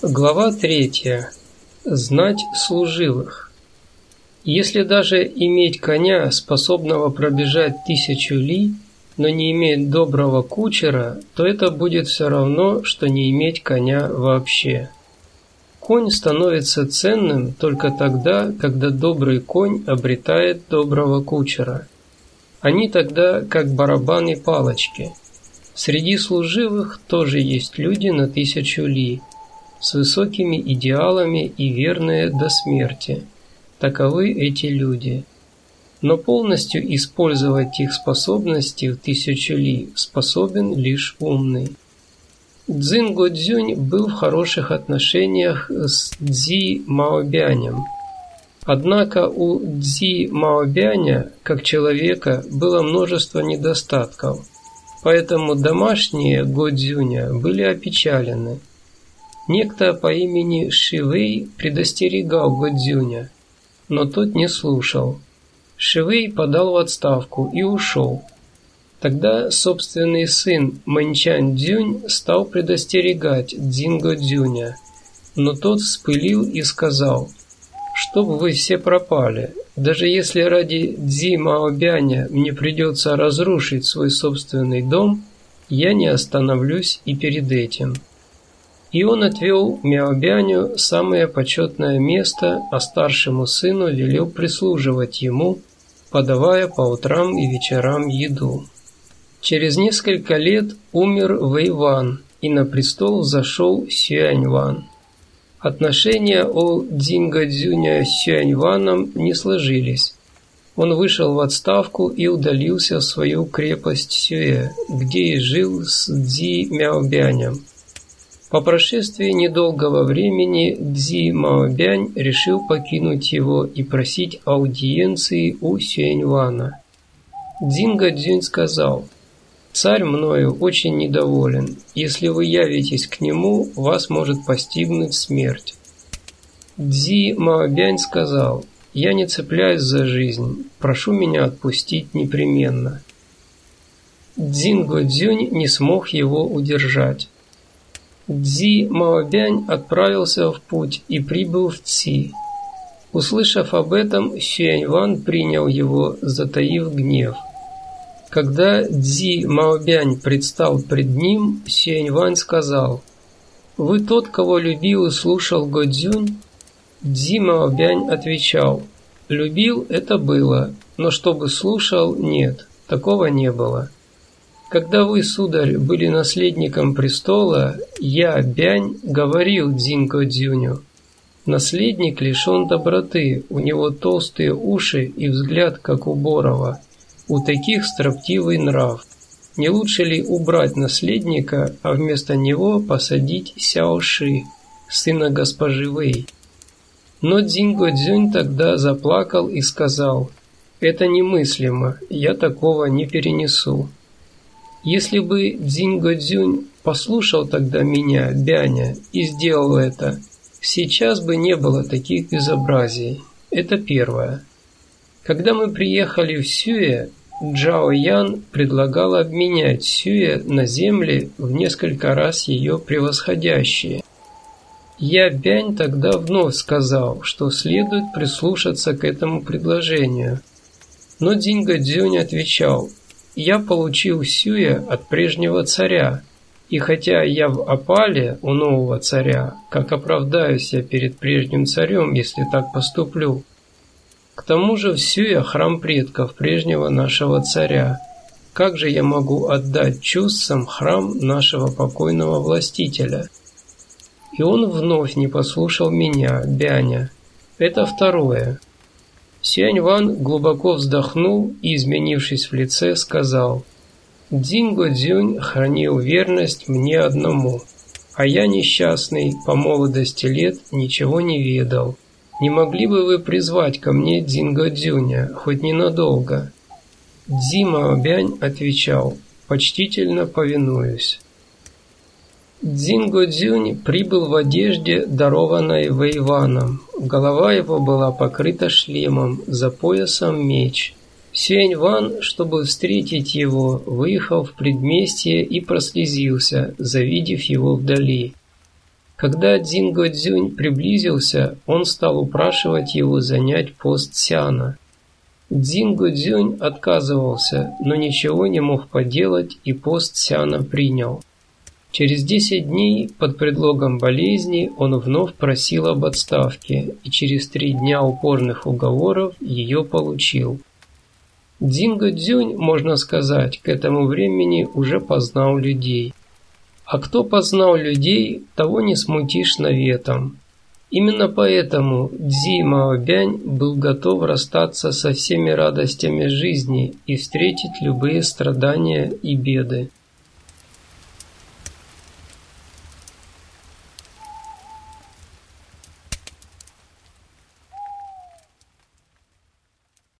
Глава третья. Знать служивых. Если даже иметь коня, способного пробежать тысячу ли, но не иметь доброго кучера, то это будет все равно, что не иметь коня вообще. Конь становится ценным только тогда, когда добрый конь обретает доброго кучера. Они тогда как барабаны палочки. Среди служивых тоже есть люди на тысячу ли, с высокими идеалами и верные до смерти. Таковы эти люди. Но полностью использовать их способности в тысячу ли способен лишь умный. Цзин Годзюнь был в хороших отношениях с Цзи Маобянем. Однако у Цзи Маобяня, как человека, было множество недостатков, поэтому домашние Годзюня были опечалены. Некто по имени Шивей предостерегал Годзюня, но тот не слушал. Шивей подал в отставку и ушел. Тогда собственный сын Мэнчан Дзюнь стал предостерегать Дзинго Дзюня, но тот вспылил и сказал, «Чтоб вы все пропали, даже если ради Дзи Маобяня мне придется разрушить свой собственный дом, я не остановлюсь и перед этим». И он отвел Мяобяню самое почетное место, а старшему сыну велел прислуживать ему, подавая по утрам и вечерам еду. Через несколько лет умер Вэйван, и на престол зашел Сюаньван. Отношения у Дзингадзюня с Сюаньваном не сложились. Он вышел в отставку и удалился в свою крепость Сюэ, где и жил с Дзи Мяобянем – по прошествии недолгого времени Цзи Маобянь решил покинуть его и просить аудиенции у Сюэньвана. Дзинга Цзюнь сказал, «Царь мною очень недоволен. Если вы явитесь к нему, вас может постигнуть смерть». Цзи Маобянь сказал, «Я не цепляюсь за жизнь. Прошу меня отпустить непременно». Дзинго Цзюнь не смог его удержать. Цзи Маобянь отправился в путь и прибыл в Ци. Услышав об этом, Сюаньван принял его, затаив гнев. Когда Цзи Маобянь предстал пред ним, Сюаньван сказал, «Вы тот, кого любил и слушал Годзюнь?» Цзи Маобянь отвечал, «Любил – это было, но чтобы слушал – нет, такого не было». Когда вы, сударь, были наследником престола, я, Бянь, говорил Дзинко Дзюню. Наследник лишен доброты, у него толстые уши и взгляд, как у Борова. У таких строптивый нрав. Не лучше ли убрать наследника, а вместо него посадить Сяоши, сына госпожи Вэй? Но Дзинго Дзюнь тогда заплакал и сказал, «Это немыслимо, я такого не перенесу». Если бы Дзинго Дзюнь послушал тогда меня, Бяня, и сделал это, сейчас бы не было таких безобразий. Это первое. Когда мы приехали в Сюэ, Джао Ян предлагал обменять Сюэ на земли в несколько раз ее превосходящие. Я Бянь тогда вновь сказал, что следует прислушаться к этому предложению. Но Динго Дзюнь отвечал, я получил Сюя от прежнего царя, и хотя я в опале у нового царя, как оправдаюсь я перед прежним царем, если так поступлю? К тому же в Сюя храм предков прежнего нашего царя. Как же я могу отдать чувствам храм нашего покойного властителя? И он вновь не послушал меня, Бяня. Это второе. Сянь Ван глубоко вздохнул и, изменившись в лице, сказал «Динго Дзюнь хранил верность мне одному, а я несчастный, по молодости лет ничего не ведал. Не могли бы вы призвать ко мне Динго Дзюня, хоть ненадолго?» Дзима Бянь отвечал «Почтительно повинуюсь». Дзинго Дзюнь прибыл в одежде, дарованной Вэйваном. Голова его была покрыта шлемом, за поясом меч. Сюэнь Ван, чтобы встретить его, выехал в предместье и прослезился, завидев его вдали. Когда Дзинго Дзюнь приблизился, он стал упрашивать его занять пост Сяна. Дзинго Дзюнь отказывался, но ничего не мог поделать и пост Сяна принял. Через 10 дней под предлогом болезни он вновь просил об отставке и через три дня упорных уговоров ее получил. Дзинго Дзюнь, можно сказать, к этому времени уже познал людей. А кто познал людей, того не смутишь наветом. Именно поэтому Дзи Маобянь был готов расстаться со всеми радостями жизни и встретить любые страдания и беды.